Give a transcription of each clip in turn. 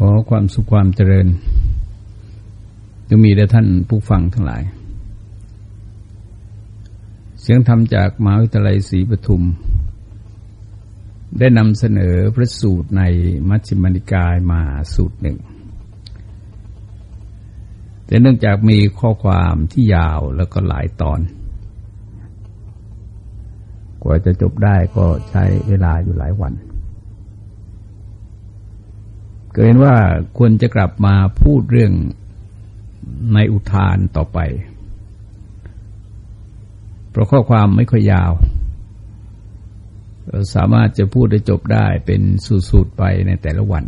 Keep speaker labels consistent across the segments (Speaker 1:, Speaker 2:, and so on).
Speaker 1: ขอความสุขความเจริญจะมีแด่ท่านผู้ฟังทั้งหลาย เสียงธรรมจากมหาวิทยาลัยศรีปทุม ได้นำเสนอพระสูตรในมัชฌิมานิกายมาสูตรหนึ่ง แต่เนื่องจากมีข้อความที่ยาวแล้วก็หลายตอน กว่าจะจบได้ก็ใช้เวลาอยู่หลายวัน ก็เห็นว่าควรจะกลับมาพูดเรื่องในอุทานต่อไป เพราะข้อความไม่ค่อยยาวสามารถจะพูดได้จบได้เป็นสูตรๆไปในแต่ละวัน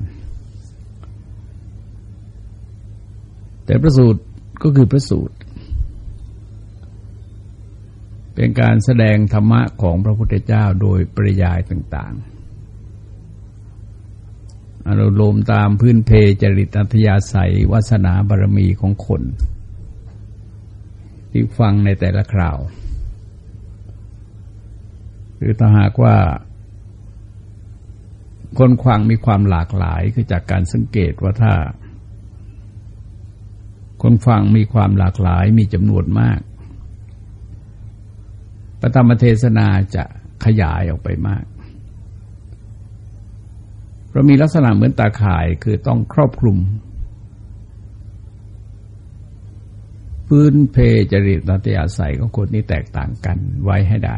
Speaker 1: แต่พระสูตรก็คือพระสูตร เป็นการแสดงธรรมะของพระพุทธเจ้าโดยปริยายต่างๆ อารมณ์ตามพื้นเพจริตอัธยาศัยวาสนาบารมีของคน ที่ฟังในแต่ละคราว หรือถ้าหากว่า คนฟังมีความหลากหลายคือจากการสังเกตว่าถ้า คนฟังมีความหลากหลายมีจำนวนมากพระธรรมเทศนาจะขยายออกไปมาก เรามีลักษณะเหมือนตาข่ายคือต้องครอบคลุม พื้นเพจริตนัตยาศัยของคนนี้แตกต่างกันไว้ให้ได้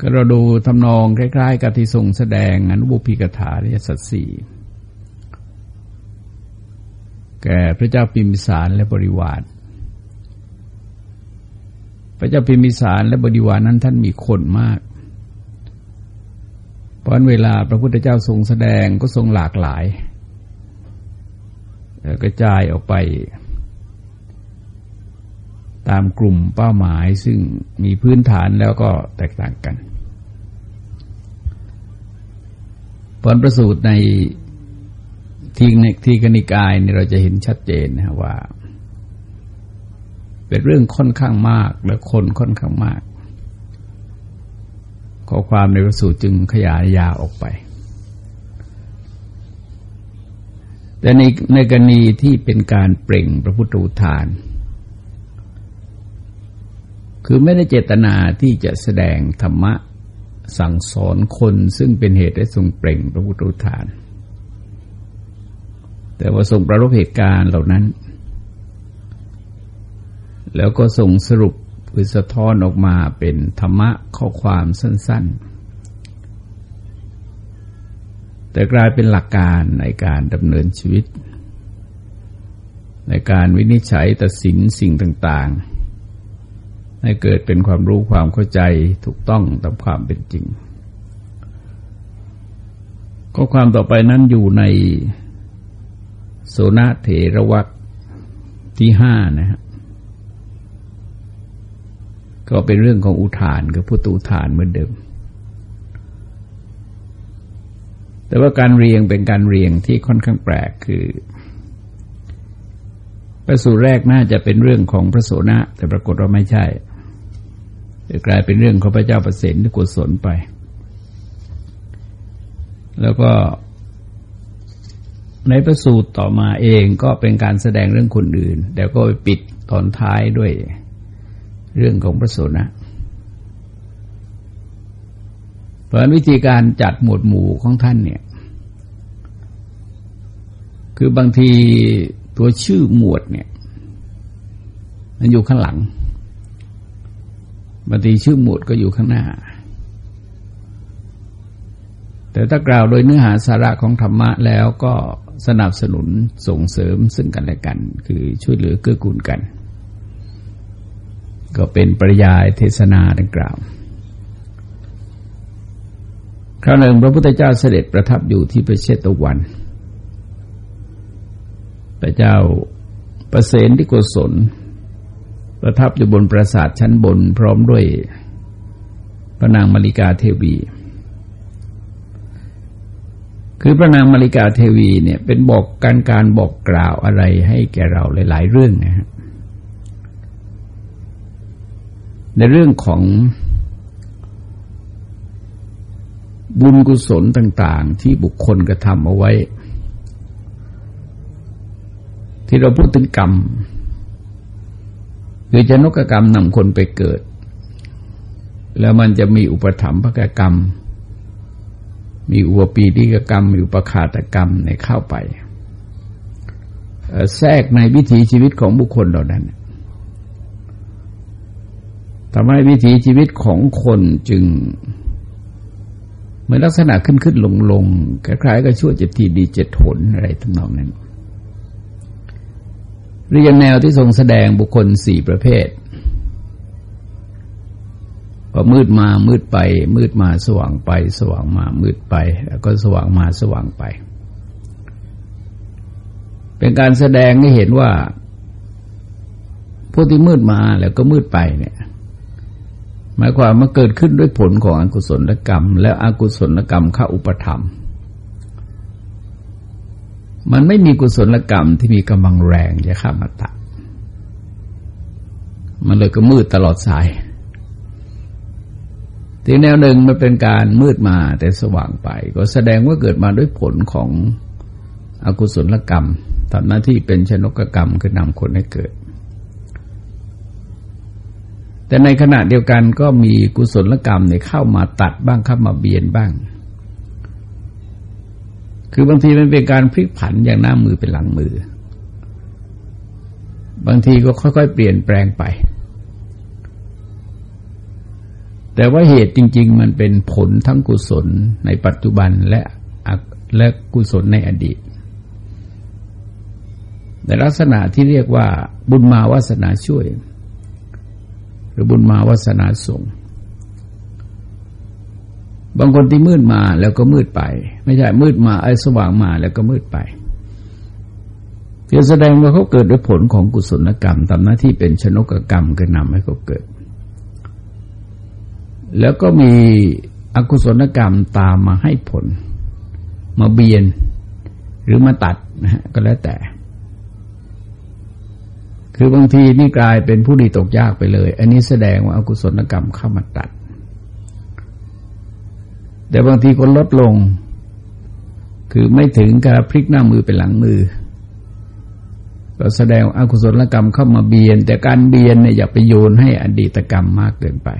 Speaker 1: ก็เราดูทำนองคล้ายๆกับที่ทรงแสดงอนุบุพิกถาเรียสัตสีแก่พระเจ้าพิมพิสารและบริวาร พระเจ้าพิมพิสารและบริวารนั้นท่านมีคนมาก เพราะเวลาพระพุทธเจ้าทรงแสดงก็ทรงหลากหลายกระจายออกไปตามกลุ่มเป้าหมายซึ่งมีพื้นฐานแล้วก็แตกต่างกันผลประสูตรในทีในทีกนิกายเนี่ยเราจะเห็นชัดเจนนะว่า เป็นเรื่องค่อนข้างมากและคนค่อนข้างมาก ข้อความในพระสูตรจึงขยายยาออกไป แต่ในในกรณีที่เป็นการเปล่งพระพุทธอุทาน คือไม่ได้เจตนาที่จะแสดงธรรมะสั่งสอนคนซึ่งเป็นเหตุให้ทรงเปล่งพระพุทธอุทาน แต่ว่าทรงประรบเหตุการณ์เหล่านั้น แล้วก็ส่งสรุป คือสะท้อนออกมาเป็นธรรมะข้อความสั้น ๆ แต่กลายเป็นหลักการในการดำเนินชีวิต ในการวินิจฉัยตัดสินสิ่งต่าง ๆ ให้เกิดเป็นความรู้ความเข้าใจถูกต้องตามความเป็นจริงข้อความต่อไปนั้นอยู่ในโซนเถระวักที่ห้านะครับ ก็เป็นเรื่องของอุทานกับพุทธอุทานเหมือนเดิม แต่ว่าการเรียงเป็นการเรียงที่ค่อนข้างแปลกคือประสูตรแรกน่าจะเป็นเรื่องของพระโสนะแต่ปรากฏว่าไม่ใช่จะกลายเป็นเรื่องของพระเจ้าประสิทธิ์ที่กุศลไป แล้วก็ในประสูตรต่อมาเองก็เป็นการแสดงเรื่องคนอื่นแต่ก็ไปปิดตอนท้ายด้วย เรื่องของพระโสนะเพราะวิธีการจัดหมวดหมู่ของท่านเนี่ย คือบางทีตัวชื่อหมวดเนี่ย มันอยู่ข้างหลังบางทีชื่อหมวดก็อยู่ข้างหน้า แต่ถ้ากล่าวโดยเนื้อหาสาระของธรรมะแล้วก็สนับสนุนส่งเสริมซึ่งกันและกัน คือช่วยเหลือเกื้อกูลกัน ก็เป็นปริยายเทศนาดังกล่าว คราวหนึ่งพระพุทธเจ้าเสด็จประทับอยู่ที่ประเชตวัน พระเจ้าประเสนที่กุศล ประทับอยู่บนปราสาทชั้นบนพร้อมด้วยพระนางมาริกาเทวี คือพระนางมาริกาเทวีเนี่ยเป็นบอกการการบอกกล่าวอะไรให้แก่เราหลาย ๆ เรื่องนะฮะ ในเรื่องของบุญกุศลต่าง ๆ ที่บุคคลกระทำเอาไว้ ที่เราพูดถึงกรรมคือจะนกกรรมนำคนไปเกิด แล้วมันจะมีอุปถัมภกกรรม มีอุปปีดิกกรรม มีอุปขาตกรรมในเข้าไป แทรกในวิถีชีวิตของบุคคลเหล่านั้น ทำให้วิถีชีวิตของคนจึงเหมือนลักษณะขึ้นขึ้นลงลงคล้ายๆกับชั่วเจ็ดทีดีเจ็ดหนอะไรทำนองนั้นเรียนแนวที่ทรงแสดงบุคคลสี่ประเภทพอมืดมามืดไป มืดมาสว่างไป สว่างมามืดไป แล้วก็สว่างมาสว่างไป เป็นการแสดงให้เห็นว่าพวกที่มืดมาแล้วก็มืดไปเนี่ย หมายความมาเกิดขึ้นด้วยผลของอกุศลกรรม แล้วอกุศลกรรมเข้าอุปธรรม มันไม่มีกุศลกรรมที่มีกำลังแรงจะข้ามาตัดมันเลยก็มืดตลอดสายทีแนวหนึ่งมันเป็นการมืดมาแต่สว่างไป ก็แสดงว่าเกิดมาด้วยผลของอกุศลกรรมทำหน้าที่เป็นชนกกรรมคือนำคนให้เกิด แต่ในขณะเดียวกันก็มีกุศลกรรมเนี่ยเข้ามาตัดบ้างเข้ามาเบียนบ้าง คือบางทีมันเป็นการพลิกผันอย่างหน้ามือเป็นหลังมือ บางทีก็ค่อยๆ เปลี่ยนแปลงไป แต่ว่าเหตุจริง ๆ มันเป็นผลทั้งกุศลในปัจจุบันและและกุศลในอดีตในลักษณะที่เรียกว่าบุญมาวาสนาช่วย หรือบุญมาวาสนาส่ง บางคนที่มืดมาแล้วก็มืดไป ไม่ใช่มืดมาไอ้สว่างมาแล้วก็มืดไปเพื่อแสดงว่าเขาเกิดด้วยผลของกุศลกรรมทำหน้าที่เป็นชนกกรรมคือนำให้เขาเกิด แล้วก็มีอกุศลกรรมตามมาให้ผล มาเบียนหรือมาตัดนะฮะก็แล้วแต่ คือบางทีนี่กลายเป็นผู้ดีตกยากไปเลย อันนี้แสดงว่าอากุศลกรรมเข้ามาตัด แต่บางทีก็ลดลง คือไม่ถึงกับพลิกหน้ามือเป็นหลังมือก็แสดงอากุศลกรรมเข้ามาเบียน แต่การเบียนเนี่ยอย่าไปโยนให้อดีตกรรมมากเกินไป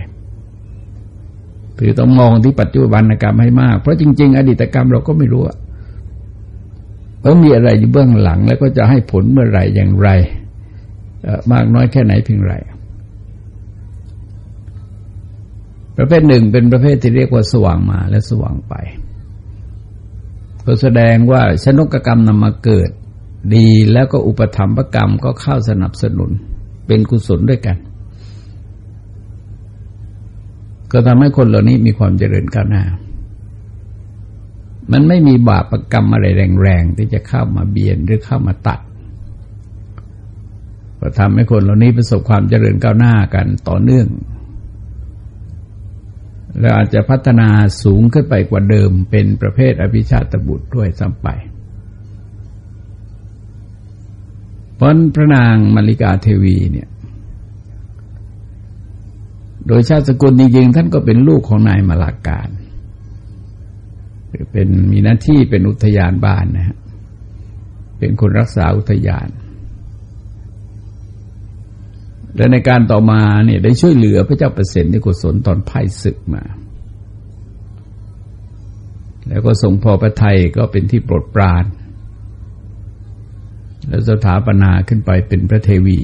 Speaker 1: คือต้องมองที่ปัจจุบันกรรมให้มาก เพราะจริง ๆ อดีตกรรมเราก็ไม่รู้ว่ามีอะไรอยู่เบื้องหลังแล้วก็จะให้ผลเมื่อไหร่อย่างไร มากน้อยแค่ไหนเพียงไรประเภทหนึ่งเป็นประเภทที่เรียกว่าสว่างมาและสว่างไปก็แสดงว่าชนกกรรมนำมาเกิดดีแล้วก็อุปธรรมประกรรมก็เข้าสนับสนุนเป็นกุศลด้วยกัน ก็ทำให้คนเหล่านี้มีความเจริญก้าวหน้า มันไม่มีบาปประกรรมอะไรแรงๆที่จะเข้ามาเบียนหรือเข้ามาตัด ก็ทำให้คนเหล่านี้ประสบความเจริญก้าวหน้ากันต่อเนื่อง และอาจจะพัฒนาสูงขึ้นไปกว่าเดิมเป็นประเภทอภิชาตบุตรด้วยซ้ำไปเพราะพระนางมาริกาเทวีเนี่ย โดยชาติสกุลจริงๆท่านก็เป็นลูกของนายมาลาการเป็นมีหน้าที่เป็นอุทยานบ้านนะฮะเป็นคนรักษาอุทยาน และในการต่อมาเนี่ยได้ช่วยเหลือพระเจ้าเปรตในกุศลตอนไพ่ศึกมา แล้วก็ทรงพอพระไทยก็เป็นที่โปรดปราน แล้วสถาปนาขึ้นไปเป็นพระเทวี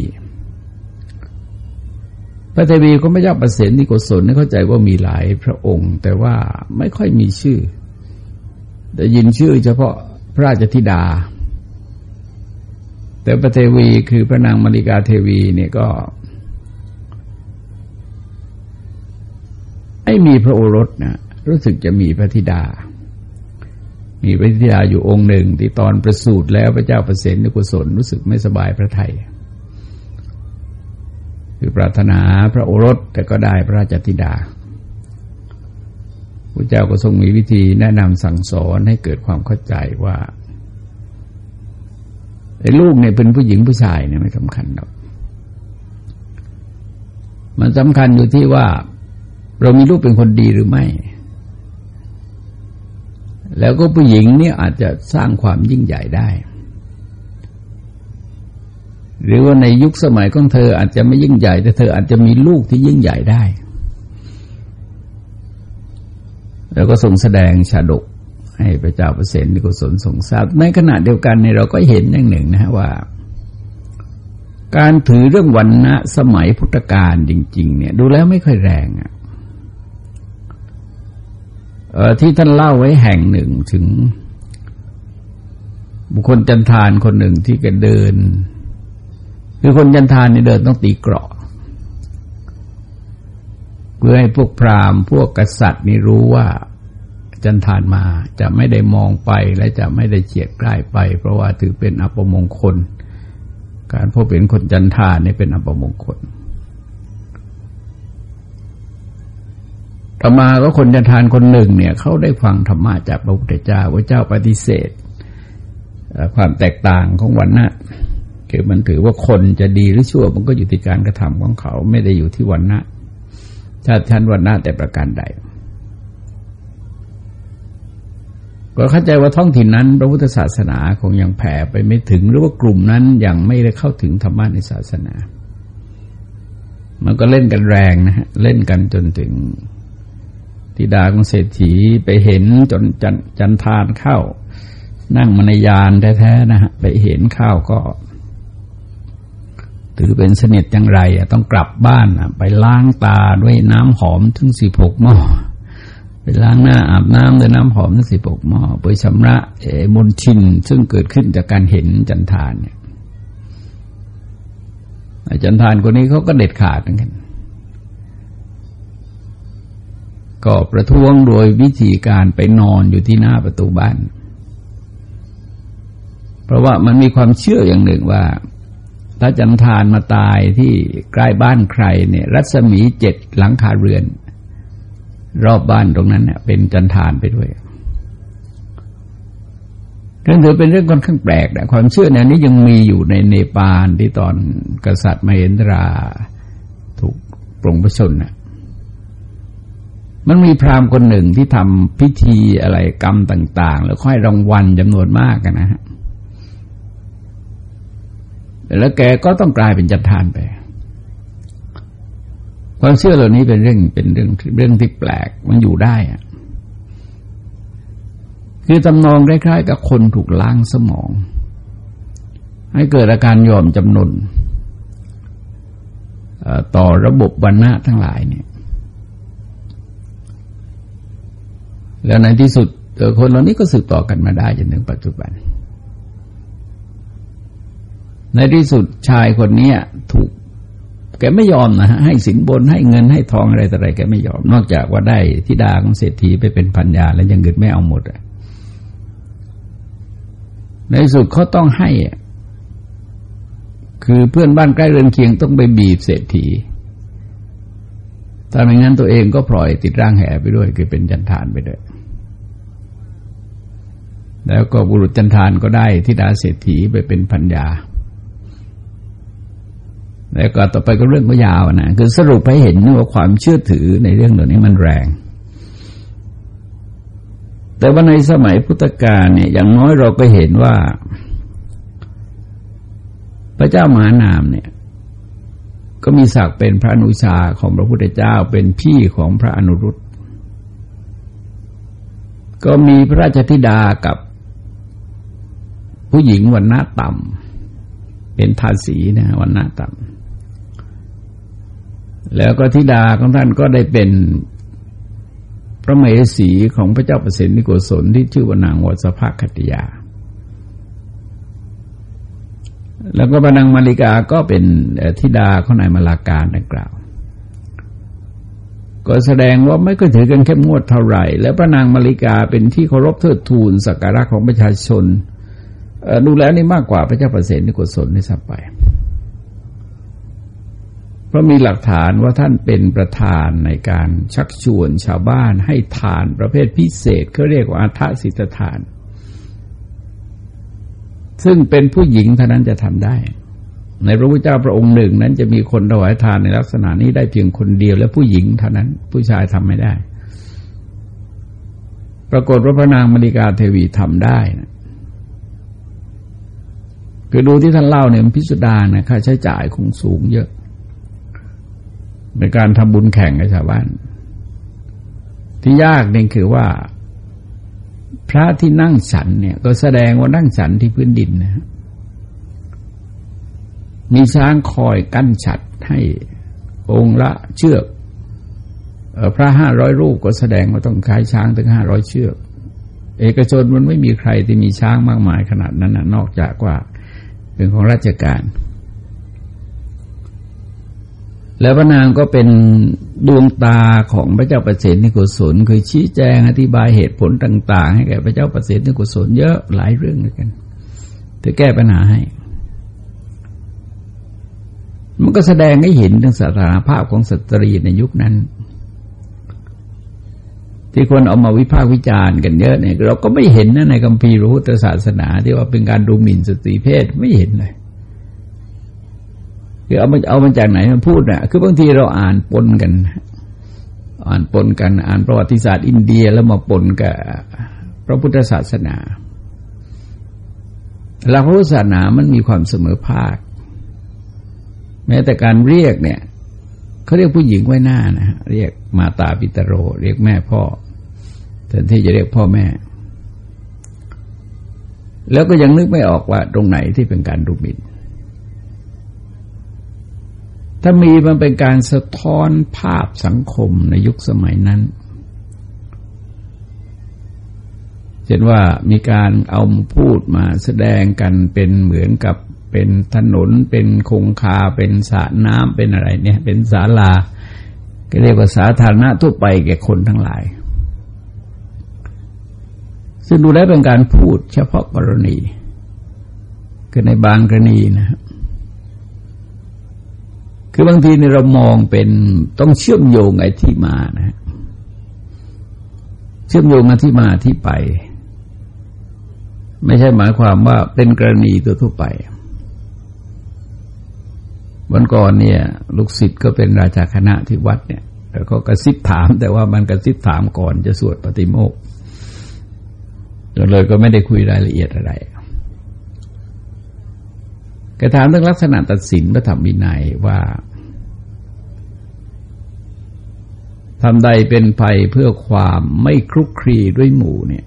Speaker 1: พระเทวีก็ไม่เจ้าประเสิทธิกุศลเข้าใจว่ามีหลายพระองค์ แต่ว่าไม่ค่อยมีชื่อ แต่ยินชื่อเฉพาะพระราชธิดาแต่พระเทวีคือพระนางมริกาเทวีเนี่ยก็ ไม่มีพระโอรสนะรู้สึกจะมีพระธิดา มีพระธิดาอยู่องค์หนึ่ง ที่ตอนประสูติแล้วพระเจ้าประเสนกุศลรู้สึกไม่สบายพระไทยคือปรารถนาพระโอรสแต่ก็ได้พระราชธิดาพระเจ้าก็ทรงมีวิธีแนะนำสั่งสอนให้เกิดความเข้าใจว่าไอ้ลูกเนี่ยเป็นผู้หญิงผู้ชายเนี่ยไม่สำคัญหรอก มันสำคัญอยู่ที่ว่า เรามีลูกเป็นคนดีหรือไม่ แล้วก็ผู้หญิงเนี่ยอาจจะสร้างความยิ่งใหญ่ได้ หรือว่าในยุคสมัยของเธออาจจะไม่ยิ่งใหญ่ แต่เธออาจจะมีลูกที่ยิ่งใหญ่ได้ แล้วก็ทรงแสดงชาดกให้พระเจ้าปรตนิโกศลทรงทราบในขณะเดียวกันในเราก็เห็นอย่างหนึ่งนะฮะว่าการถือเรื่องวันณะสมัยพุทธกาลจริง ๆ เนี่ย ดูแล้วไม่ค่อยแรงอะ่ะ ที่ท่านเล่าไว้แห่งหนึ่งถึง บุคคลจันทานคนหนึ่งที่แกเดิน คือคนจันทานนี่เดินต้องตีเกราะเพื่อให้พวกพราหมณ์พวกกษัตริย์นี่รู้ว่าจันทานมาจะไม่ได้มองไปและจะไม่ได้เฉียดใกล้ไป เพราะว่าถือเป็นอัปมงคล การพบเห็นคนจันทานนี่เป็นอัปมงคล ต่อมาก็คนจันทานคนหนึ่งเนี่ยเขาได้ฟังธรรมะจากพระพุทธเจ้าพระเจ้าปฏิเสธ ความแตกต่างของวันนะคือมันถือว่าคนจะดีหรือชั่วมันก็อยู่ที่การกระทำของเขา ไม่ได้อยู่ที่วันนะชาติชั้นวันนะแต่ประการใด ก็เข้าใจว่าท้องถิ่นนั้น พระพุทธศาสนาคงยังแผ่ไปไม่ถึง หรือว่ากลุ่มนั้นยังไม่ได้เข้าถึงธรรมะในศาสนา มันก็เล่นกันแรงนะฮะเล่นกันจนถึง ธิดาของเศรษฐีไปเห็นจนจันจนทานเข้า นั่งมนยานแท้ๆนะฮะไปเห็นข้าวก็ ถือเป็นสนิทอย่างไรต้องกลับบ้านไปล้างตาด้วยน้ำหอมถึงสิบหกหม้อไปล้างหน้าอาบน้ำด้วยน้ำหอมทั้งสิบหกหม้อไปชำระเอมนชิน ซึ่งเกิดขึ้นจากการเห็นจันทานเนี่ยจันทานคนนี้เขาก็เด็ดขาดกัน ก็ประท้วงโดยวิธีการไปนอนอยู่ที่หน้าประตูบ้าน เพราะว่ามันมีความเชื่ออย่างหนึ่งว่า ถ้าจันทานมาตายที่ใกล้บ้านใครเนี่ย รัศมีเจ็ดหลังคาเรือน รอบบ้านตรงนั้นเนี่ยเป็นจันทานไปด้วยเรื่องถือเป็นเรื่องค่อนข้างแปลกนะความเชื่อแนวนี้ยังมีอยู่ในเนปาลที่ตอนกษัตริย์มเหนตราถูกปรงพระชนนะ มันมีพราหมณ์คนหนึ่งที่ทำพิธีอะไรกรรมต่าง ๆ แล้วค่อยรางวัลจำนวนมากนะฮะแล้วแกก็ต้องกลายเป็นจันทานไป ความเชื่อเหล่านี้เป็นเรื่องเป็นเรื่องเรื่องที่แปลกมันอยู่ได้อะคือตำนองคล้ายๆกับคนถูกล้างสมอง ให้เกิดอาการยอมจำนนต่อระบบวรรณะทั้งหลายเนี่ย แล้วในที่สุดคนเหล่านี้ก็สืบต่อกันมาได้จนถึงปัจจุบัน ในที่สุดชายคนนี้ถูกแกไม่ยอมนะฮะให้สินบนให้เงินให้ทองอะไรต่ออะไรแกไม่ยอม นอกจากว่าได้ทิดาของเศรษฐีไปเป็นพันยาแล้วยังเงินไม่เอาหมดในสุดเขาต้องให้คือเพื่อนบ้านใกล้เรือนเคียงต้องไปบีบเศรษฐีถ้าไม่งั้นตัวเองก็ปล่อยติดร่างแห่ไปด้วย คือเป็นจันทานไปด้วย แล้วก็บุรุษจันทานก็ได้ทิดาเศรษฐีไปเป็นพัญญาแล้วก็ต่อไปก็เรื่องก็ยาวนะคือสรุปให้เห็นว่าความเชื่อถือในเรื่องเหล่านี้มันแรง แต่ว่าในสมัยพุทธกาลเนี่ยอย่างน้อยเราก็เห็นว่า พระเจ้ามหานามเนี่ย ก็มีศักดิ์เป็นพระอนุชาของพระพุทธเจ้าเป็นพี่ของพระอนุรุตก็มีพระราชธิดากับ ผู้หญิงวันหน้าต่ำเป็นทาสีนะวันหน้าต่ำแล้วก็ธิดาของท่านก็ได้เป็นพระเมสีของพระเจ้าประสิทธิโกศลที่ชื่อว่านางวสภคติยา แล้วก็พนางมาริกาก็เป็นธิดาของนายมาลาการดังกล่าว ก็แสดงว่าไม่ก็ถือกันเข้มงวดเท่าไหร่ แล้วพระนางมาริกาเป็นที่เคารพเทิดทูนสักการะของประชาชน ดูแล้วนี่มากกว่าพระเจ้าประเสริฐนิโกศลนี่สับไป เพราะมีหลักฐานว่าท่านเป็นประธานในการชักชวนชาวบ้านให้ทานประเภทพิเศษเขาเรียกว่าอาทสิทธาน ซึ่งเป็นผู้หญิงเท่านั้นจะทำได้ ในพระพุทธเจ้าพระองค์หนึ่งนั้นจะมีคนถวายทานในลักษณะนี้ได้เพียงคนเดียวและผู้หญิงเท่านั้น ผู้ชายทำไม่ได้ ปรากฏว่าพระนางมริกาเทวีทำได้นะ คือดูที่ท่านเล่าเนี่ยมันพิสดารนะค่าใช้จ่ายคงสูงเยอะ ในการทำบุญแข่งกับชาวบ้าน ที่ยากเนี่ยคือว่า พระที่นั่งฉันเนี่ย ก็แสดงว่านั่งฉันที่พื้นดินนะ มีช้างคอยกั้นฉัดให้องค์ละเชือกพระห้าร้อยรูปก็แสดงว่าต้องขายช้างถึงห้าร้อยเชือก เอกชนมันไม่มีใครที่มีช้างมากมายขนาดนั้นนะนอกจากว่า เป็นของราชการ แล้วพระนางก็เป็นดวงตาของพระเจ้าประเสฐนิโกศลคือชี้แจงอธิบายเหตุผลต่าง ๆ ให้แก่พระเจ้าประเสฐนิโกศลเยอะหลายเรื่องเลยกันจะแก้ปัญหาให้ มันก็แสดงให้เห็นถึงสถานภาพของสตรีในยุคนั้น ที่คนเอามาวิพากษ์วิจารณ์กันเยอะเนี่ยเราก็ไม่เห็นนะในคัมภีร์รู้ศาสนา ที่ว่าเป็นการดูหมิ่นสตรีเพศไม่เห็นเลยคือเอามาเอามาจากไหนมาพูดนะคือบางทีเราอ่านปนกัน อ่านปนกัน อ่านประวัติศาสตร์อินเดียแล้วมาปนกับพระพุทธศาสนาหลักพระพุทธศาสนามันมีความเสมอภาค แม้แต่การเรียกเนี่ย เขาเรียกผู้หญิงไว้หน้านะเรียกมาตาปิตโร เรียกแม่พ่อแทนที่จะเรียกพ่อแม่ แล้วก็ยังนึกไม่ออกว่าตรงไหนที่เป็นการดูหมิ่นถ้ามีมันเป็นการสะท้อนภาพสังคมในยุคสมัยนั้นเช่นว่ามีการเอาพูดมาแสดงกันเป็นเหมือนกับ เป็นถนนเป็นคงคาเป็นสระน้ำเป็นอะไรเนี่ย เป็นศาลาก็เรียกว่าสาธารณะทั่วไปแก่คนทั้งหลาย ซึ่งดูได้เป็นการพูดเฉพาะกรณีคือในบางกรณีนะครับคือบางทีในเรามองเป็นต้องเชื่อมโยงไอ้ที่มานะ เชื่อมโยงอที่มาที่ไป ไม่ใช่หมายความว่าเป็นกรณีตัวทั่วไป วันก่อนเนี่ย ลูกศิษย์ก็เป็นราชาคณะที่วัดเนี่ยแล้วก็กระซิบถาม แต่ว่ามันกระซิบถามก่อนจะสวดปฏิโมกข์เลยก็ไม่ได้คุยรายละเอียดอะไรกระถามเรื่องลักษณะตัดสินพระธรรมวินัยว่าทำใดเป็นภัยเพื่อความไม่คลุกคลีด้วยหมู่เนี่ย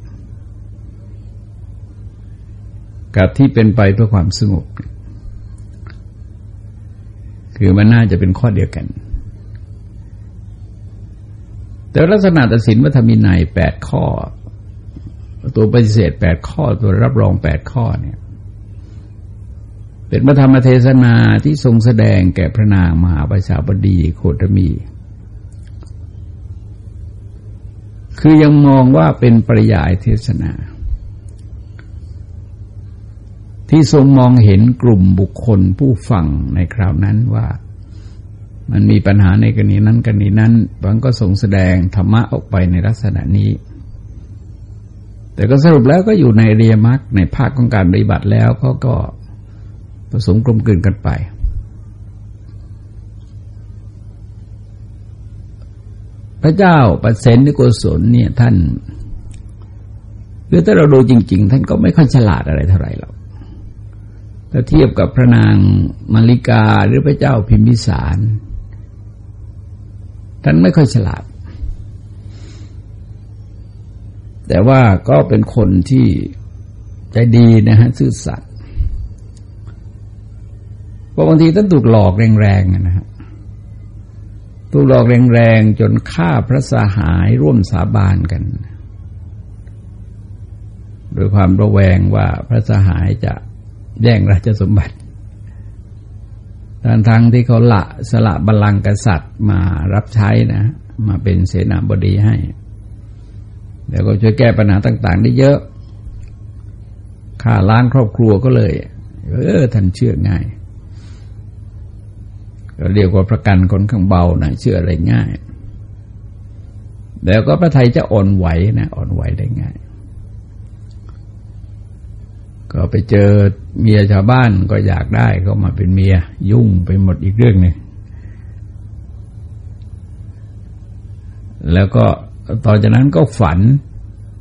Speaker 1: กับที่เป็นไปเพื่อความสงบเคือมันน่าจะเป็นข้อเดียวกัน แต่ลักษณะตัดสินวัฒมินัยแปดข้อ ตัวปฏิเสธแปดข้อ ตัวรับรองแปดข้อเนี่ย เป็นพระธรรมเทศนาที่ทรงแสดงแก่พระนางมหาประชาบดีโคตมี คือยังมองว่าเป็นปริยายเทศนา ที่ทรงมองเห็นกลุ่มบุคคลผู้ฟังในคราวนั้นว่า มันมีปัญหาในกรณีนั้นกรณีนั้นบางก็ทรงแสดงธรรมะออกไปในลักษณะนี้ แต่ก็สรุปแล้วก็อยู่ในเรียมักในภาคของการปฏิบัติแล้วเขาก็ผสมกลมกลืนกันไปพระเจ้าปเสนนิโกศลเนี่ยท่านคือถ้าเราดูจริง ๆ ท่านก็ไม่ค่อยฉลาดอะไรเท่าไหร่หรอก ถ้าเทียบกับพระนางมาริกาหรือพระเจ้าพิมพิสาร ท่านไม่ค่อยฉลาด แต่ว่าก็เป็นคนที่ใจดีนะฮะซื่อสัตย์เพราะบางทีท่านถูกหลอกแรงๆนะฮะถูกหลอกแรงๆจนฆ่าพระสหายร่วมสาบานกัน โดยความระแวงว่าพระสหายจะ แย่งราชสมบัติทั้งทั้งที่เขาละสละบัลลังก์กษัตริย์มารับใช้นะ มาเป็นเสนาบดีให้ แล้วก็ช่วยแก้ปัญหาต่าง ๆ ได้เยอะข่าล้างครอบครัวก็เลย เออท่านเชื่อง่ายก็เรียกว่าประกันคนข้างเบานะเชื่ออะไรง่าย แล้วก็พระไทยจะอ่อนไหวนะอ่อนไหวได้ง่าย ก็ไปเจอเมียชาวบ้านก็อยากได้ก็มาเป็นเมียยุ่งไปหมดอีกเรื่องหนึ่งแล้วก็ต่อจากนั้นก็ฝัน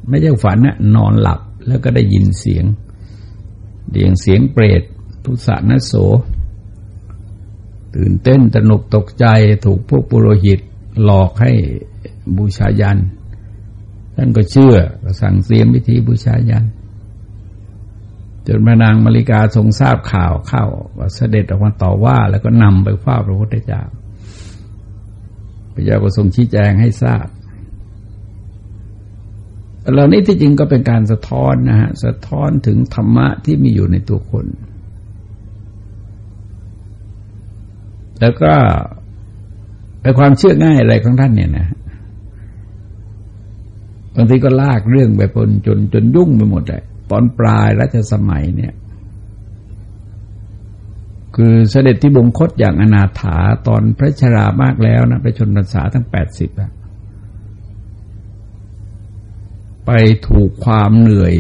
Speaker 1: ไม่ใช่ฝันนะนอนหลับแล้วก็ได้ยินเสียงเดียงเสียงเปรตทุสานโส ตื่นเต้นตนกตกใจถูกพวกปุโรหิตหลอกให้บูชายันท่านก็เชื่อก็สั่งเสียมวิธีบูชายัน จนพระนางมาริกาทรงทราบข่าวเข้าว่าเสด็จออกมาต่อว่า แล้วก็นำไปเฝ้าพระพุทธเจ้าพระเจ้าก็ทรงชี้แจงให้ทราบเหล่านี้ที่จริงก็เป็นการสะท้อนนะฮะสะท้อนถึงธรรมะที่มีอยู่ในตัวคน แล้วก็ในความเชื่อง่ายอะไรของท่านเนี่ยนะบางทีก็ลากเรื่องไปปนจนจนยุ่งไปหมดเลย ตอนปลายรัชสมัยเนี่ย คือเสด็จที่บงคตอย่างอนาถาตอนพระชรามากแล้วนะประชนพรรษาทั้งแปดสิบอะไปถูกความเหนื่อย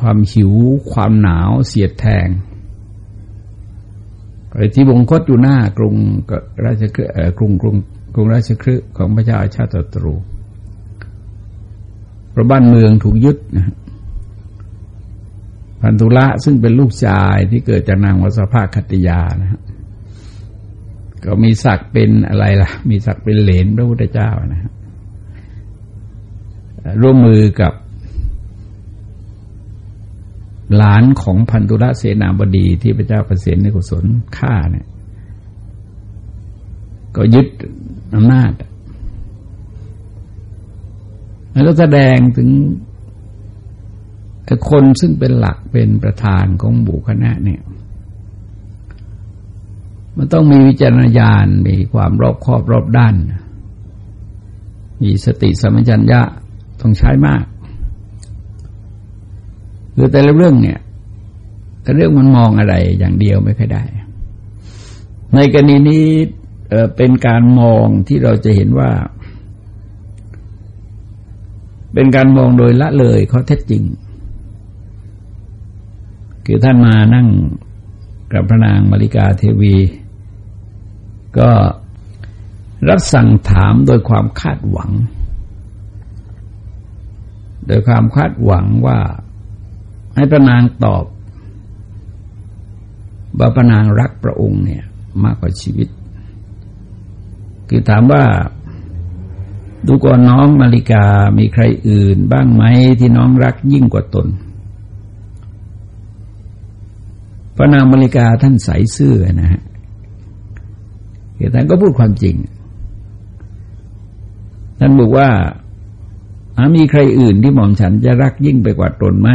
Speaker 1: ความหิว ความหนาว เสียดแทงไปที่บงคตอยู่หน้ากรุงราชกรุงกรุงกรุงราชคฤห์ของพระเจ้าชาติตรู พระบ้านเมืองถูกยึดนะพันธุละซึ่งเป็นลูกชายที่เกิดจากนางวสภาคติยานะฮะก็มีศักดิ์เป็นอะไรล่ะ มีศักดิ์เป็นเหลนพระพุทธเจ้านะฮะร่วมมือกับ หลานของพันธุระเสนาบดีที่พระเจ้าประเสนในกุศลฆ่าเนี่ย ก็ยึดอำนาจ แล้วก็แสดงถึงคนซึ่งเป็นหลักเป็นประธานของบุคณะเนี่ย มันต้องมีวิจารณญาณมีความรอบคอบรอบด้าน มีสติสมัญญะต้องใช้มากคือแต่ละเรื่องเนี่ย แต่เรื่องมันมองอะไรอย่างเดียวไม่ค่อยได้ ในกรณีนี้เป็นการมองที่เราจะเห็นว่า เป็นการมองโดยละเลยเขาเท็จจริง คือท่านมานั่งกับพระนางมาริกาเทวี ก็รับสั่งถามโดยความคาดหวัง โดยความคาดหวังว่าให้พระนางตอบว่าพระนางรักพระองค์เนี่ยมากกว่าชีวิต คือถามว่า ดูก่อนน้องมาริกามีใครอื่นบ้างไหมที่น้องรักยิ่งกว่าตน พระนางมาริกาท่านใสเสื้อนะฮะท่านก็พูดความจริง ท่านบอกว่ามีใครอื่นที่หม่อมฉันจะรักยิ่งไปกว่าตนไหม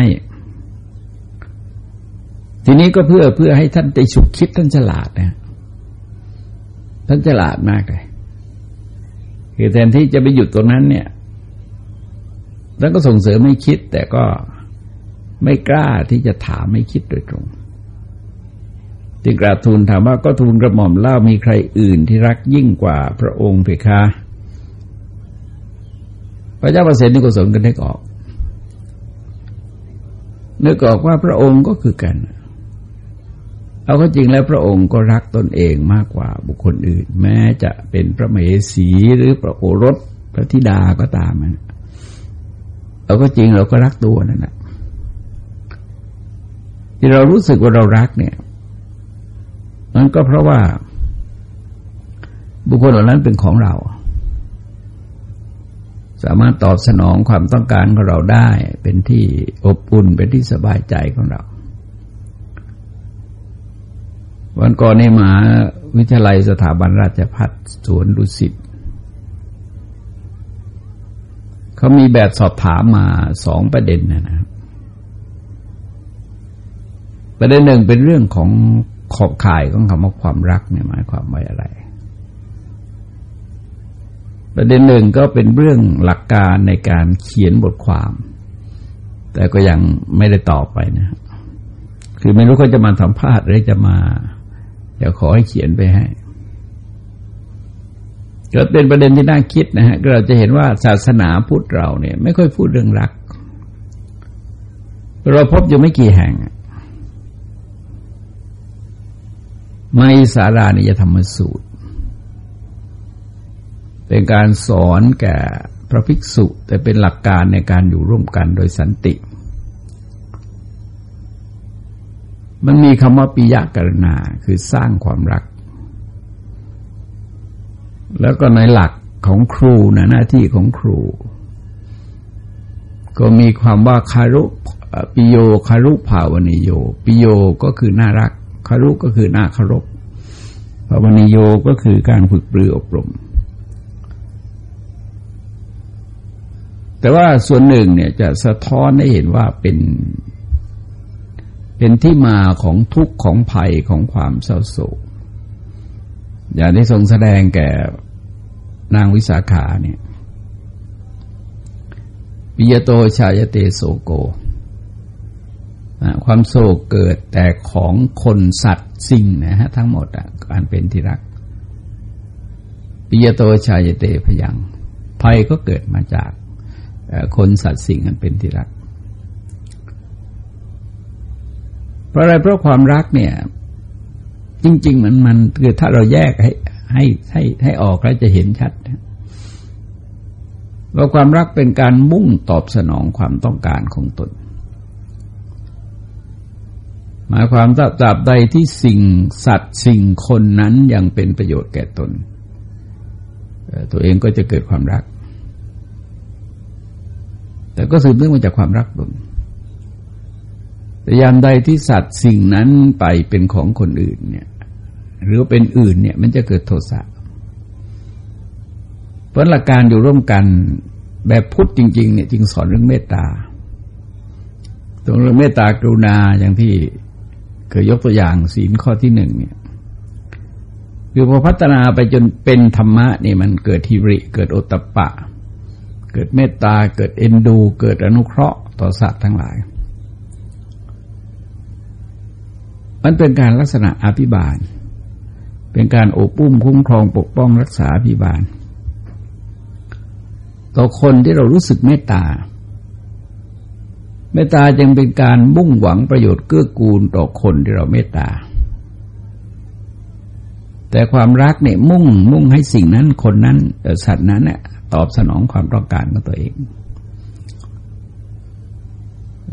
Speaker 1: ทีนี้ก็เพื่อเพื่อให้ท่านได้สุขคิดท่านฉลาดนะ ท่านฉลาดมากเลย คือแทนที่จะไปหยุดตรงนั้นเนี่ยท่านก็ส่งเสริมไม่คิด แต่ก็ไม่กล้าที่จะถามไม่คิดโดยตรงจึงกราบทูลถามว่าก็ทูลกระหม่อมเล่ามีใครอื่นที่รักยิ่งกว่าพระองค์เพคะ พระเจ้าประเสริฐนิโกศลก็นึกออก นึกออกว่าพระองค์ก็คือกันเอาก็จริงแล้วพระองค์ก็รักตนเองมากกว่าบุคคลอื่น แม้จะเป็นพระมเหสีหรือพระโอรสพระธิดาก็ตามมันเอาก็จริงเราก็รักตัวนั่นแหละที่เรารู้สึกว่าเรารักเนี่ยมันก็เพราะว่า บุคคลเหล่านั้นเป็นของเรา สามารถตอบสนองความต้องการของเราได้ เป็นที่อบอุ่นเป็นที่สบายใจของเรา วันก่อนในมหาวิทยาลัยสถาบันราชพัฒสวนดุสิตเขามีแบบสอบถามมาสองประเด็นนะครับประเด็นหนึ่งเป็นเรื่องของขอบข่ายของคำว่าความรักเนี่ยหมายความว่าอะไร ประเด็นหนึ่งก็เป็นเรื่องหลักการในการเขียนบทความ แต่ก็ยังไม่ได้ตอบไปนะ คือไม่รู้เขาจะมาสัมภาษณ์หรือจะมา จะขอให้เขียนไปให้ก็เป็นประเด็นที่น่าคิดนะฮะเราจะเห็นว่าศาสนาพุทธเราเนี่ย ไม่ค่อยพูดเรื่องรัก เราพบอยู่ไม่กี่แห่งไม่สารานิยธรรมสูตร เป็นการสอนแก่พพระภิกษุ แต่เป็นหลักการในการอยู่ร่วมกันโดยสันติ มันมีคำว่าปิยกรณาคือสร้างความรัก แล้วก็ในหลักของครูนะหน้าที่ของครู ก็มีความว่าคารุปิโยคารุภาวนิโย ปิโยก็คือน่ารักคารุก็คือน่าเคารพภาวนิโยก็คือการฝึกปรืออบรม แต่ว่าส่วนหนึ่งเนี่ยจะสะท้อนให้เห็นว่าเป็น เป็นที่มาของทุกข์ของภัยของความเศร้าโศก อย่างที่ทรงแสดงแก่นางวิสาขาเนี่ยปิยโตชายเตโสโก ความโศกเกิดแต่ของคนสัตว์สิ่งนะฮะทั้งหมดอะการเป็นที่รักปิยโตชายเตพยังภัยก็เกิดมาจากคนสัตว์สิ่งอันเป็นที่รัก เพราะอะไรเพราะความรักเนี่ย จริงๆมันมันคือถ้าเราแยกให้ให้ให้ให้ออกแล้วจะเห็นชัดว่าความรักเป็นการมุ่งตอบสนองความต้องการของตน หมายความว่าตราบใดที่สิ่งสัตว์สิ่งคนนั้นยังเป็นประโยชน์แก่ตน ตัวเองก็จะเกิดความรัก แต่ก็สืบเนื่องมาจากความรักตน แต่ยามใดที่สัตว์สิ่งนั้นไปเป็นของคนอื่นเนี่ย หรือเป็นอื่นเนี่ย มันจะเกิดโทสะเพราะหลักการอยู่ร่วมกันแบบพุทธจริง ๆ เนี่ยจึงสอนเรื่องเมตตาตรงเรื่องเมตตากรุณาอย่างที่เคยยกตัวอย่างศีลข้อที่หนึ่งเนี่ยคือพอพัฒนาไปจนเป็นธรรมะนี่มันเกิดทิริ เกิดโอตตปะ เกิดเมตตา เกิดเอ็นดู เกิดอนุเคราะห์ต่อสัตว์ทั้งหลาย มันเป็นการลักษณะอภิบาล เป็นการโอบปุ้มคุ้มครองปกป้องรักษาอภิบาล ต่อคนที่เรารู้สึกเมตตา เมตตาจึงเป็นการมุ่งหวังประโยชน์เกื้อกูลต่อคนที่เราเมตตา แต่ความรักเนี่ยมุ่งมุ่งให้สิ่งนั้นคนนั้นสัตว์นั้นเนี่ยตอบสนองความต้องการของตัวเอง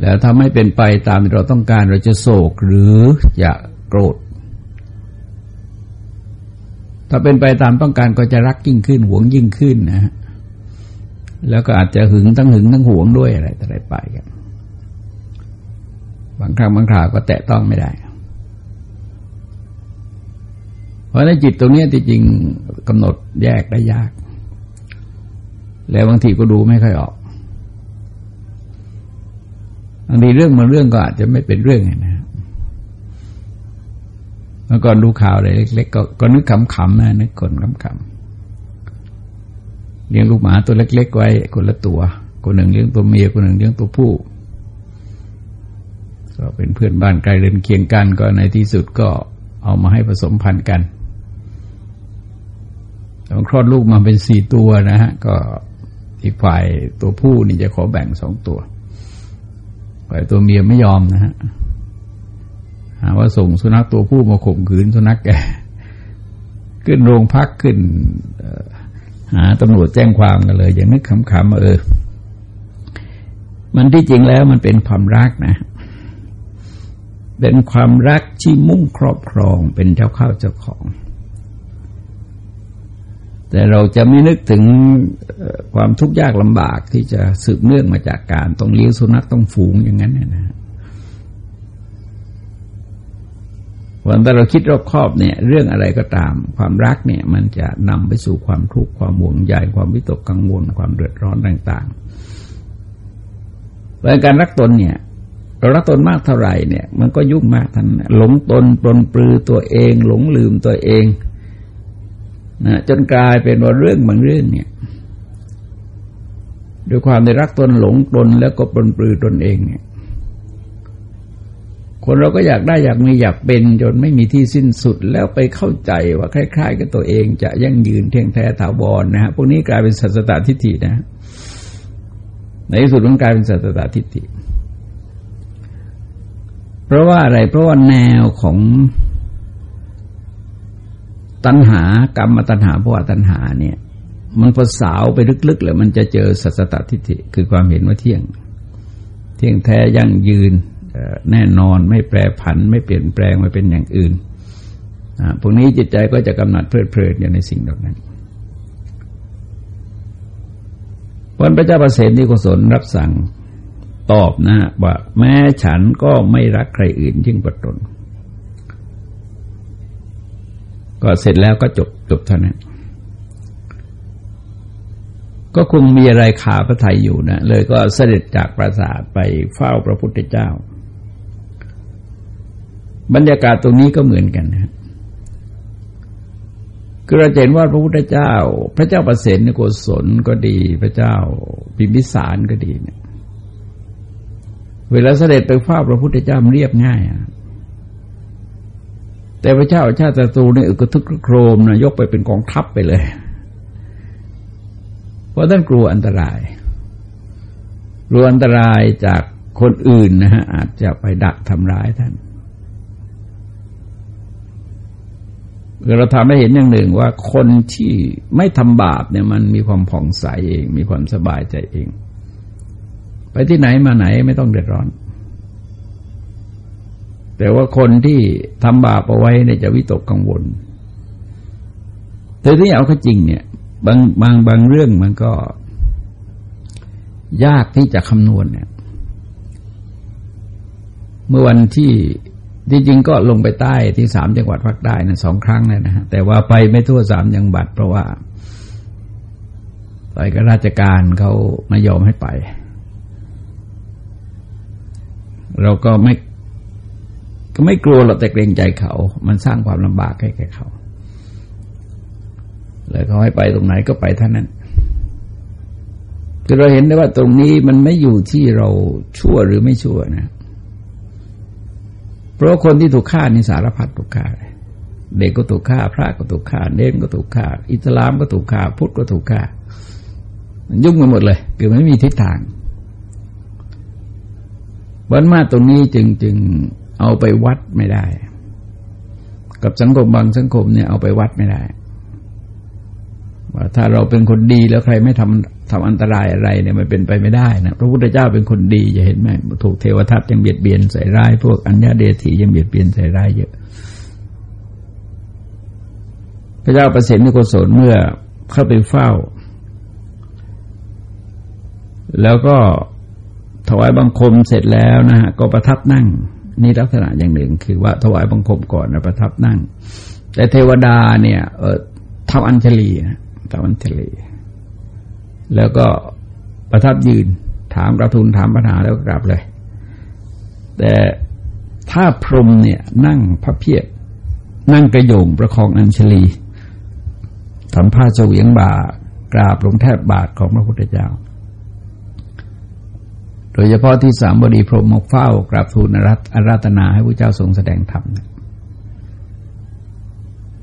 Speaker 1: แล้วถ้าไม่เป็นไปตามที่เราต้องการเราจะโศกหรือจะโกรธ ถ้าเป็นไปตามต้องการก็จะรักยิ่งขึ้นหวงยิ่งขึ้นนะฮะแล้วก็อาจจะหึงทั้งหึงทั้งหวงด้วยอะไรต่ออะไรไปกันบางครั้งบางคราวก็แตะต้องไม่ได้ เพราะในจิตตรงนี้ที่จริงกำหนดแยกได้ยาก แล้วบางทีก็ดูไม่ค่อยออก บางทีเรื่องบางเรื่องก็อาจจะไม่เป็นเรื่องนะเมื่อก่อนดูข่าวอะไรเล็กๆก็ก็นึกขำๆนะนึกคนขำๆเลี้ยงลูกหมาตัวเล็ก ๆ ไว้คนละตัว คนหนึ่งเลี้ยงตัวเมียคนหนึ่งเลี้ยงตัวผู้ก็เป็นเพื่อนบ้านใกล้เรือนเคียงกันก็ในที่สุดก็เอามาให้ผสมพันธุ์กันตอนคลอดลูกมาเป็นสี่ตัวนะฮะ ก็อีกฝ่ายตัวผู้นี่จะขอแบ่งสองตัว ฝ่ายตัวเมียไม่ยอมนะฮะหาว่าส่งสุนัขตัวผู้มาข่มขืนสุนัขแกขึ้นโรงพักขึ้นหาตำรวจแจ้งความกันเลย อย่างนึกขำๆเออ มันที่จริงแล้วมันเป็นความรักนะ เป็นความรักที่มุ่งครอบครองเป็นเจ้าข้าวเจ้าของ แต่เราจะไม่นึกถึงความทุกข์ยากลำบากที่จะสืบเนื่องมาจากการต้องเลี้ยงสุนัขต้องฝูงอย่างนั้นนะวันแต่เราคิดรอบครอบเนี่ย เรื่องอะไรก็ตาม ความรักเนี่ย มันจะนำไปสู่ความทุกข์ความห่วงใยความวิตกกังวล ความเดือดร้อนต่างๆและการรักตนเนี่ยเรารักตนมากเท่าไหร่เนี่ย มันก็ยุ่งมากท่านหลงตนปลนปลือตัวเอง หลงลืมตัวเอง นะจนกลายเป็นว่าเรื่องบางเรื่องเนี่ยด้วยความในรักตนหลงตนแล้วก็ปนปลือตนเองเนี่ยคนเราก็อยากได้อยากมีอยากเป็นจนไม่มีที่สิ้นสุดแล้วไปเข้าใจว่าคล้ายๆกับตัวเองจะยั่งยืนเที่ยงแท้ถาวรนะฮะพวกนี้กลายเป็นสัตตตทิฏฐินะ ในที่สุดมันกลายเป็นสัตตตทิฏฐิ เพราะว่าอะไรเพราะว่าแนวของ ตัณหากรรมตัณหาภวะตัณหาเนี่ย มันพอสาวไปลึกๆแล้วมันจะเจอสัสตทิฏฐิคือความเห็นว่าเที่ยง เที่ยงแท้ยั่งยืนแน่นอนไม่แปรผัน ไม่เปลี่ยนแปลงมาเป็นอย่างอื่นพวกนี้จิตใจก็จะกำหนัดเพลิดเพลินอยู่ในสิ่งเหล่านั้นวันพระเจ้าประเสริฐที่กุศลรับสั่งตอบนะว่าแม้ฉันก็ไม่รักใครอื่นยิ่งกว่าตน ก็เสร็จแล้วก็จบจบเท่านั้น ก็คงมีอะไรขาพระไทยอยู่นะ เลยก็เสด็จจากปราสาทไปเฝ้าพระพุทธเจ้า บรรยากาศตรงนี้ก็เหมือนกันนะคือเราเห็นว่าพระพุทธเจ้า พระเจ้าประเสนโกศลก็ดี พระเจ้าพิมพิสารก็ดีเนี่ยเวลาเสด็จไปเฝ้าพระพุทธเจ้ามันเรียบง่ายอะ แต่พระเจ้าชาติศัตรูเนี่ยอึกทึกโครมนะยกไปเป็นกองทัพไปเลย เพราะท่านกลัวอันตรายกลัวอันตรายจากคนอื่นนะฮะอาจจะไปดักทำร้ายท่านเราทำให้เห็นอย่างหนึ่งว่าคนที่ไม่ทำบาปเนี่ยมันมีความผ่องใสเอง มีความสบายใจเอง ไปที่ไหนมาไหนไม่ต้องเดือดร้อน แต่ว่าคนที่ทำบาปเอาไว้เนี่ยจะวิตกกังวล แต่ที่เอาก็จริงเนี่ย บางบางบางเรื่องมันก็ ยากที่จะคำนวณเนี่ย เมื่อวันที่จริงๆก็ลงไปใต้ที่สามจังหวัดภาคใต้นะสองครั้งเลยนะฮะแต่ว่าไปไม่ทั่วสามจังหวัดเพราะว่าไปกับราชการเขาไม่ยอมให้ไป เราก็ไม่ ก็ไม่กลัวหรอกแต่เกรงใจเขา มันสร้างความลำบากให้แก่เขาเลยเขาให้ไปตรงไหนก็ไปท่านนั้นคือเราเห็นได้ว่าตรงนี้มันไม่อยู่ที่เราชั่วหรือไม่ชั่วนะ เพราะคนที่ถูกฆ่านี่สารพัดถูกฆ่าเด็กก็ถูกฆ่า พระก็ถูกฆ่าเน้นก็ถูกฆ่า อิสลามก็ถูกฆ่า พุทธก็ถูกฆ่า ยุ่งไปหมดเลย คือไม่มีทิศทางวันมาตรงนี้จึงจึง เอาไปวัดไม่ได้ กับสังคมบางสังคมเนี่ยเอาไปวัดไม่ได้ว่าถ้าเราเป็นคนดีแล้วใครไม่ทำทำอันตรายอะไรเนี่ยมันเป็นไปไม่ได้นะพระพุทธเจ้าเป็นคนดีจะเห็นไหมถูกเทวทัตยังเบียดเบียนใส่ร้าย พวกอัญญาเดถียังเบียดเบียนใส่ร้ายเยอะ พระเจ้าประสิทธิ์นิโกศลเมื่อเข้าไปเฝ้า แล้วก็ถวายบังคมเสร็จแล้วนะฮะก็ประทับนั่ง นี่ลักษณะอย่างหนึ่งคือว่าถวายบังคมก่อนนะประทับนั่ง แต่เทวดาเนี่ยเออทำอัญชลีนะตะวันทะเลแล้วก็ประทับยืนถามกระทุนถามปัญหาแล้วกลับเลย แต่ถ้าพรหมเนี่ยนั่งพระเพียรนั่งกระโยงประคองอัญชลีทำผ้าเฉวียงบ่ากราบลงแทบบาทของพระพุทธเจ้า ดยเฉพาะที่สามบดีพรหมกเฝ้ากราบทูลอาราธนาให้พระเจ้าทรงแสดงธรรม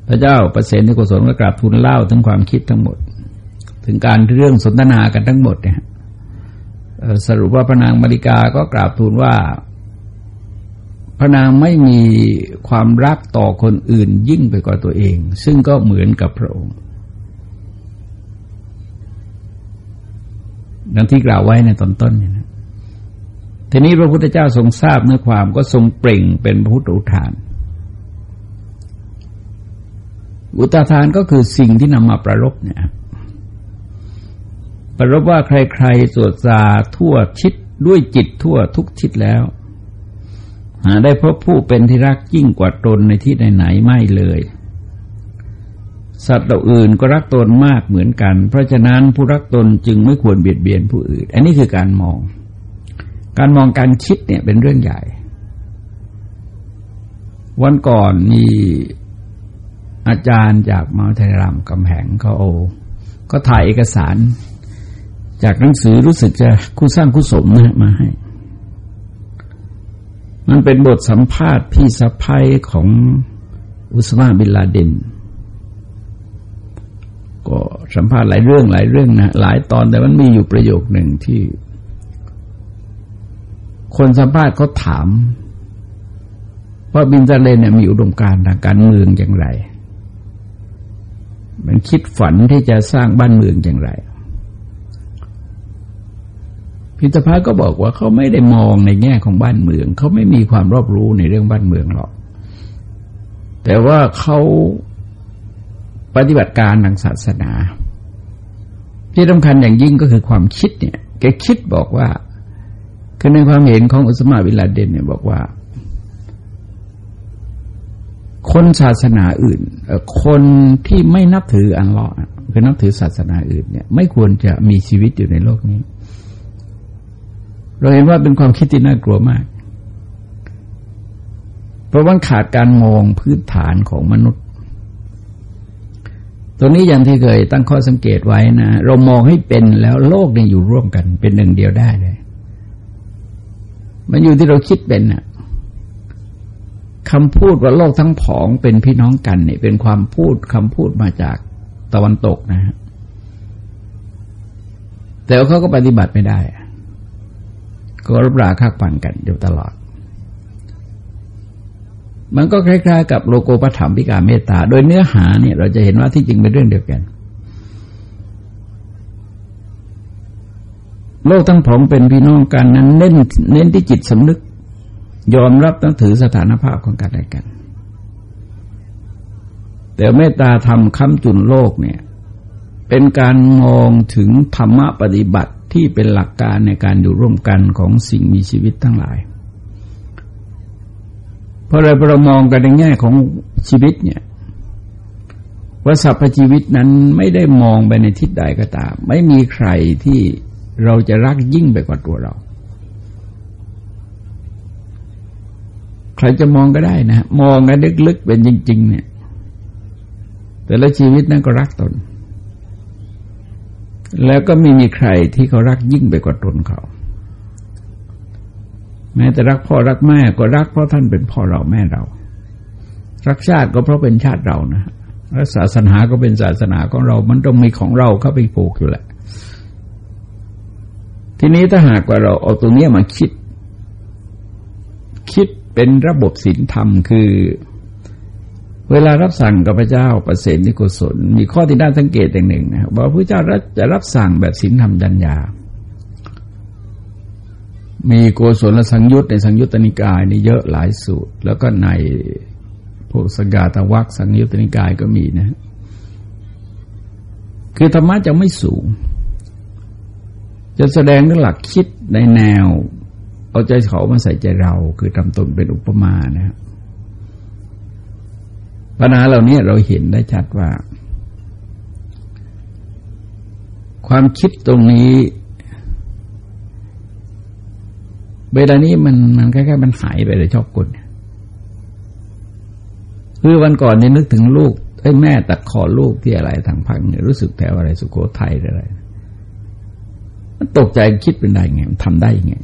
Speaker 1: พระเจ้าประเสริฐในกุศลก็กราบทูลเล่าถึงความคิดทั้งหมด ถึงการเรื่องสนทนากันทั้งหมดเนี่ยสรุปว่าพระนางมาริกาก็กราบทูลว่า พระนางไม่มีความรักต่อคนอื่นยิ่งไปกว่าตัวเอง ซึ่งก็เหมือนกับพระองค์ดังที่กล่าวไว้ในตอนต้นเนี่ย ทีนี้พระพุทธเจ้าทรงทราบเนื้อความก็ทรงเปล่งเป็นพระพุทธอุทาน อุตทานก็คือสิ่งที่นำมาประรบเนี่ยประรบว่าใครๆสวดสาทั่วชิดด้วยจิตทั่วทุกชิดแล้ว หาได้พบผู้เป็นที่รักยิ่งกว่าตนในที่ไหนๆไม่เลย สัตว์ตัวอื่นก็รักตนมากเหมือนกัน เพราะฉะนั้นผู้รักตนจึงไม่ควรเบียดเบียนผู้อื่น อันนี้คือการมอง การมองการคิดเนี่ยเป็นเรื่องใหญ่ วันก่อนมีอาจารย์จากมหาวิทยาลัยกำแหงเขาโอ ก็ถ่ายเอกสาร จากหนังสือรู้สึกจะคู่สร้างคู่สมนะมาให้ มันเป็นบทสัมภาษณ์พี่สะพ้ยของอุสมาบินลาเดนก็สัมภาษณ์หลายเรื่องหลายเรื่องนะหลายตอนแต่มันมีอยู่ประโยคหนึ่งที่ คนสัมภาษณ์เขาถามว่าบินซาเลนเนี่ยมีอุดมการณ์ทางการเมืองอย่างไร มันคิดฝันที่จะสร้างบ้านเมืองอย่างไร พิตภาก็บอกว่าเขาไม่ได้มองในแง่ของบ้านเมือง เขาไม่มีความรอบรู้ในเรื่องบ้านเมืองหรอก แต่ว่าเขาปฏิบัติการทางศาสนา ที่สำคัญอย่างยิ่งก็คือความคิดเนี่ยแกคิดบอกว่า คือในความเห็นของอุสมาบิลาเดนเนี่ยบอกว่า คนศาสนาอื่นคนที่ไม่นับถืออันลอคือนับถือศาสนาอื่นเนี่ย ไม่ควรจะมีชีวิตอยู่ในโลกนี้ เราเห็นว่าเป็นความคิดที่น่ากลัวมาก เพราะว่าขาดการมองพื้นฐานของมนุษย์ตัวนี้อย่างที่เคยตั้งข้อสังเกตไว้นะ เรามองให้เป็นแล้วโลกเนี่ยอยู่ร่วมกัน เป็นหนึ่งเดียวได้เลย มันอยู่ที่เราคิดเป็นนะคำพูดว่าโลกทั้งผองเป็นพี่น้องกันเนี่ยเป็นความพูดคำพูดมาจากตะวันตกนะฮะแต่เขาก็ปฏิบัติไม่ได้ ก็รบราคักปั่นกันอยู่ตลอด มันก็คล้ายๆ กับโลโกปธรรมพิการเมตตา โดยเนื้อหาเนี่ย เราจะเห็นว่าที่จริงเป็นเรื่องเดียวกัน โลกทั้งผองเป็นพี่น้องกันนั้นเน้นเน้นที่จิตสำนึก ยอมรับตั้งถือสถานภาพของกันและกัน แต่เมตตาธรรมคำจุนโลกเนี่ย เป็นการมองถึงธรรมะปฏิบัติที่เป็นหลักการในการอยู่ร่วมกันของสิ่งมีชีวิตทั้งหลาย เพราะเราประมองกันในแง่ของชีวิตเนี่ยว่าสรรพชีวิตนั้นไม่ได้มองไปในทิศใดก็ตาม ไม่มีใครที่ เราจะรักยิ่งไปกว่าตัวเรา ใครจะมองก็ได้นะ มองกันลึกๆเป็นจริง ๆ เนี่ย แต่ละชีวิตนั้นก็รักตน แล้วก็ไม่มีใครที่เขารักยิ่งไปกว่าตนเขา แม้แต่รักพ่อรักแม่ก็รักเพราะท่านเป็นพ่อเราแม่เรา รักชาติก็เพราะเป็นชาติเรานะรักศาสนาก็เป็นศาสนาของเรา มันต้องมีของเราเข้าไปผูกอยู่แหละ ทีนี้ถ้าหากว่าเราเอาตรงนี้มาคิด คิดเป็นระบบศีลธรรมคือ เวลารับสั่งกับพระเจ้าประเสริฐนิโกศลมีข้อที่น่าสังเกตอย่างหนึ่งนะว่าพระเจ้าจะรับสั่งแบบศีลธรรมจัญญามีโกศลสังยุตในสังยุตตนิกายนี่เยอะหลายสูตร แล้วก็ในพวกสกาตวักสังยุตตนิกายก็มีนะ คือธรรมะจะไม่สูง จะแสดงเรื่องหลักคิดในแนว เอาใจเขามาใส่ใจเรา คือทำตนเป็นอุปมานะครับปัญหาเหล่านี้เราเห็นได้ชัดว่า ความคิดตรงนี้เวลานี้มันมันคล้ายๆมันหายไปเลยชอบกลคือวันก่อนนี่นึกถึงลูกไอ้แม่ตัดคอลูกที่อะไรทางพังเนี่ยรู้สึกแถวอะไรสุโขทัยอะไร มันตกใจคิดเป็นได้ไงมันทำได้ยังไง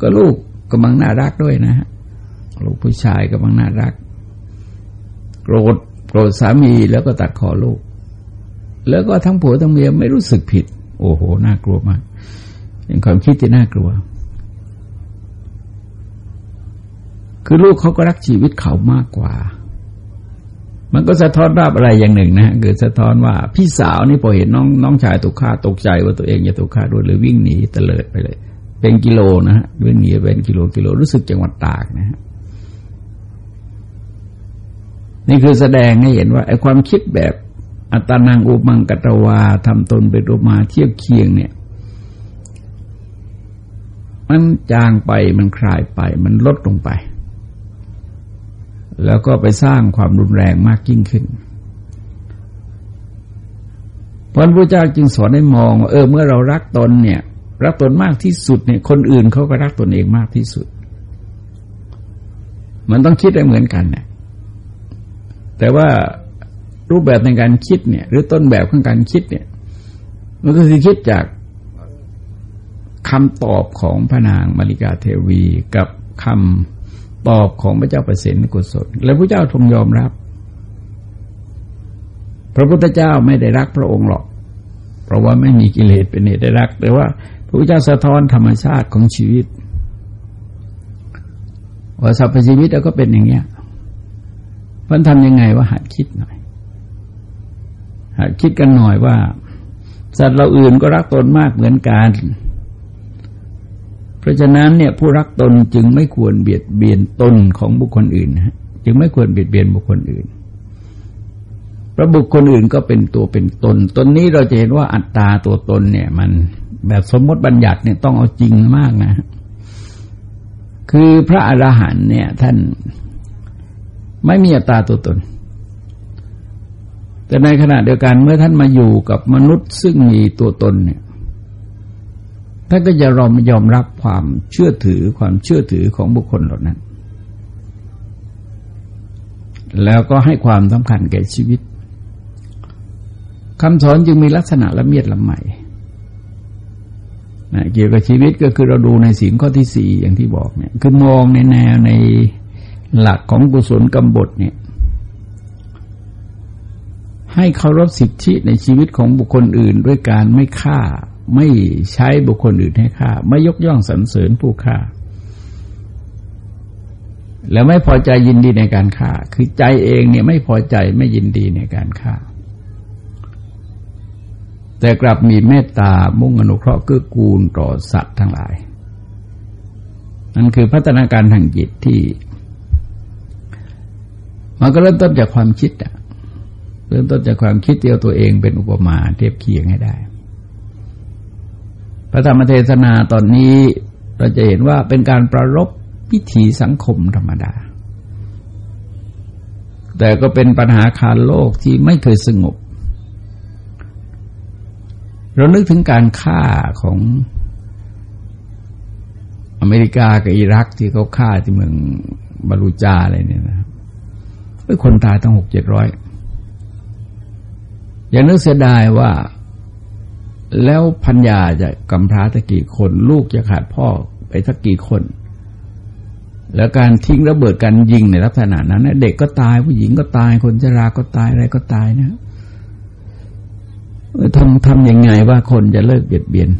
Speaker 1: ก็ลูกกำลังน่ารักด้วยนะฮะลูกผู้ชายกำลังน่ารัก โกรธโกรธสามีแล้วก็ตัดคอลูก แล้วก็ทั้งผัวทั้งเมียไม่รู้สึกผิด โอ้โหน่ากลัวมากเป็นความคิดที่น่ากลัว คือลูกเขาก็รักชีวิตเขามากกว่า มันก็สะท้อนภาพอะไรอย่างหนึ่งนะคือสะท้อนว่าพี่สาวนี่พอเห็นน้องน้องชายถูกฆ่าตกใจว่าตัวเองจะถูกฆ่าด้วยเลยวิ่งหนีเตลิดไปเลย เป็นกิโลนะฮะด้วยเหนียเป็นกิโลกิโลรู้สึกจังหวัดตากนะฮะนี่คือแสดงให้เห็นว่าไอ้ความคิดแบบอัตานังอุมังกัตวาทำตนเป็นตัวมาเทียบเคียงเนี่ย มันจางไปมันคลายไป มันลดลงไป แล้วก็ไปสร้างความรุนแรงมากยิ่งขึ้นพระพุทธเจ้าจึงสอนให้มองว่าเออเมื่อเรารักตนเนี่ย รักตนมากที่สุดเนี่ย คนอื่นเขาก็รักตนเองมากที่สุด มันต้องคิดได้เหมือนกันเนี่ยแต่ว่ารูปแบบในการคิดเนี่ย หรือต้นแบบของการคิดเนี่ย มันก็คือคิดจากคำตอบของพระนางมาริกาเทวีกับคำ ตอบของพระเจ้าประสิทธิกุศล แล้วพระเจ้าทรงยอมรับ พระพุทธเจ้าไม่ได้รักพระองค์หรอก เพราะว่าไม่มีกิเลสเป็นเหตุได้รัก แต่ว่าพระพุทธเจ้าสะท้อนธรรมชาติของชีวิตว่าสรรพชีวิตแล้วก็เป็นอย่างเนี้ยเพพันทำยังไงว่าหัดคิดหน่อยหัดคิดกันหน่อยว่า สัตว์เราอื่นก็รักตนมากเหมือนกัน เพราะฉะนั้นเนี่ยผู้รักตนจึงไม่ควรเบียดเบียนตนของบุคคลอื่นนะจึงไม่ควรเบียดเบียนบุคคลอื่นพระบุคคลอื่นก็เป็นตัวเป็นตน ตนนี้เราจะเห็นว่าอัตตาตัวตนเนี่ย มันแบบสมมติบัญญัติเนี่ยต้องเอาจริงมากนะ คือพระอรหันต์เนี่ย ท่านไม่มีอัตตาตัวตน แต่ในขณะเดียวกันเมื่อท่านมาอยู่กับมนุษย์ซึ่งมีตัวตนเนี่ย ท่านก็จะรอมยอมรับความเชื่อถือความเชื่อถือของบุคคลเหล่านั้น แล้วก็ให้ความสำคัญแก่ชีวิตคำสอนจึงมีลักษณะละเมียดละไมนะเกี่ยวกับชีวิตก็คือเราดูในสิ่งข้อที่สี่อย่างที่บอกเนี่ยคือมองในแนวในหลักของกุศลกรรมบทเนี่ยให้เคารพสิทธิในชีวิตของบุคคลอื่นด้วยการไม่ฆ่า ไม่ใช้บุคคลอื่นให้ฆ่า ไม่ยกย่องสรรเสริญผู้ฆ่า แล้วไม่พอใจยินดีในการฆ่า คือใจเองเนี่ยไม่พอใจไม่ยินดีในการฆ่า แต่กลับมีเมตตามุ่งอนุเคราะห์เกื้อกูลต่อสัตว์ทั้งหลาย นั่นคือพัฒนาการทางจิตที่ มันก็เริ่มต้นจากความคิดอะเริ่มต้นจากความคิดเดียวตัวเองเป็นอุปมาเทียบเคียงให้ได้ พระธรรมเทศนาตอนนี้เราจะเห็นว่าเป็นการประรบพิธีสังคมธรรมดา แต่ก็เป็นปัญหาคารโลกที่ไม่เคยสงบ เรานึกถึงการฆ่าของอเมริกากับอิรักที่เขาฆ่าที่เมืองบาลูจาอะไรเนี่ยนะเป็นคนตายตั้งหกเจ็ดร้อยอย่างนึกเสียดายว่า แล้วพัญญาจะกำพร้าตะกี่คน ลูกจะขาดพ่อไปสักกี่คน แล้วการทิ้งระเบิดการยิงในลักษณะนั้นเด็กก็ตายผู้หญิงก็ตาย คนชราก็ตายอะไรก็ตายนะทำทำยังไงว่าคนจะเลิกเบียดเบียน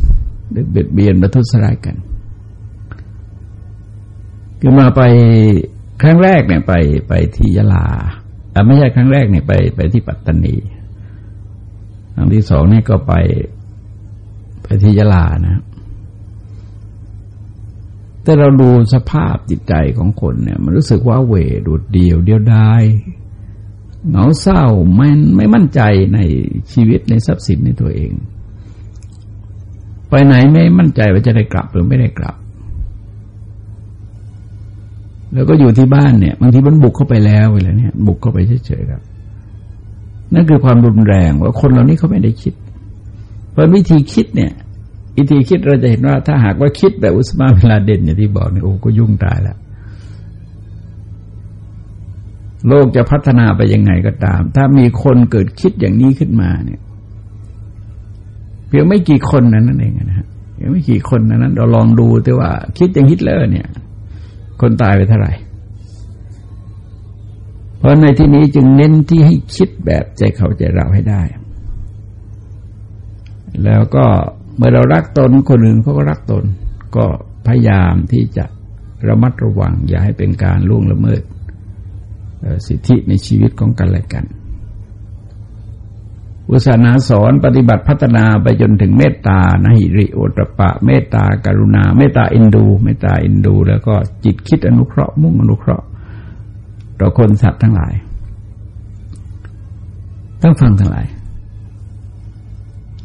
Speaker 1: เลิกเบียดเบียนประทุษร้ายกันคือมาไปครั้งแรกเนี่ยไปไปที่ยะลาแต่ไม่ใช่ครั้งแรกเนี่ยไปไปที่ปัตตานีครั้งที่สองเนี่ยก็ไป ไปที่ยะลานะ แต่เราดูสภาพจิตใจของคนเนี่ย มันรู้สึกว่าเวดูดเดียวเดียวดายเหงาเศร้าไม่ไม่มั่นใจในชีวิตในทรัพย์สินในตัวเอง ไปไหนไม่มั่นใจว่าจะได้กลับหรือไม่ได้กลับ แล้วก็อยู่ที่บ้านเนี่ยบางทีมันบุกเข้าไปแล้วอะไรเนี่ย บุกเข้าไปเฉยๆครับนั่นคือความรุนแรงว่าคนเหล่านี้เขาไม่ได้คิด เพราะวิธีคิดเนี่ยวิธีคิดเราจะเห็นว่า ถ้าหากว่าคิดแบบอุสมาเวลาเด่นอย่างที่บอกเนี่ยโอ้ก็ยุ่งตายแล้วโลกจะพัฒนาไปยังไงก็ตาม ถ้ามีคนเกิดคิดอย่างนี้ขึ้นมาเนี่ยเพียงไม่กี่คนนั้นนั่นเองนะฮะเพียงไม่กี่คนนั้น เราลองดูแต่ว่า คิดอย่างฮิตเลอร์เนี่ย คนตายไปเท่าไหร่ เพราะในที่นี้จึงเน้นที่ให้คิดแบบใจเขาใจเราให้ได้ แล้วก็เมื่อเรารักตนคนอื่นเขาก็รักตน ก็พยายามที่จะระมัดระวัง อย่าให้เป็นการล่วงละเมิดสิทธิในชีวิตของกันและกันอุสานาสอนปฏิบัติพัฒนาไปจนถึงเมตตานหิริโอตปะ เมตตากรุณา เมตตาอินดู เมตตาอินดู แล้วก็จิตคิดอนุเคราะห์มุ่งอนุเคราะห์ ต่อคนสัตว์ทั้งหลาย ต้องฟังทั้งหลาย